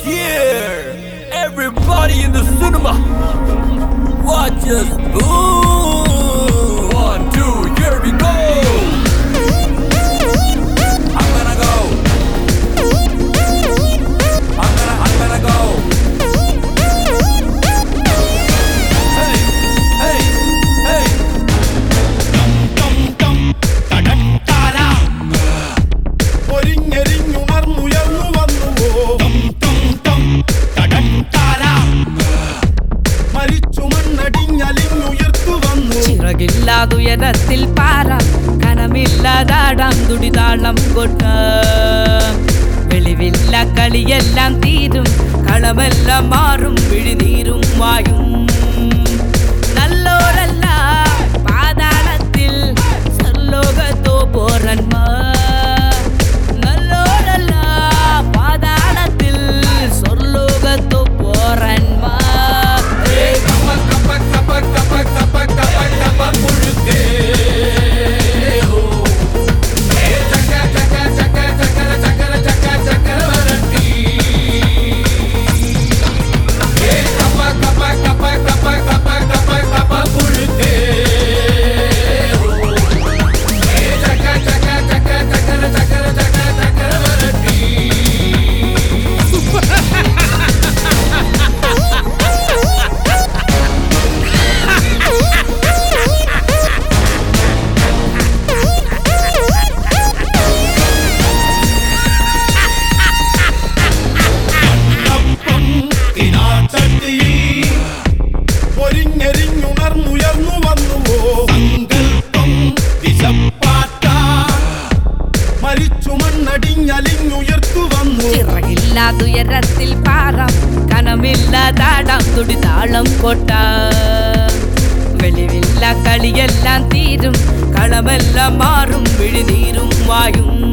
here. Everybody in the cinema, watch us move. One, two, വന്നു ചിറകില്ലാതുയരത്തിൽ പാറ കനമില്ലാതാടാം തുടിതാളം കൊട്ട വെളിവില്ല കളിയെല്ലാം തീരും കളമെല്ലാം മാറും വിഴിനീരും വായും. துயரத்தில் பாரம். கனமில்லா தாடம். துடிதாளம் போட்டா வெளிவில்லா களியெல்லாம் தீரும். களமெல்லாம் மாறும். விழுநீரும் வாயும்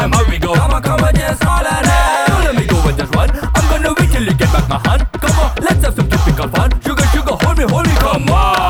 time. Here we go. Come on, come on, dance all of that. Don't let me go with this one. I'm gonna wait till you get back my hand. Come on, let's have some typical fun. Sugar, sugar, hold me, hold me. Come on.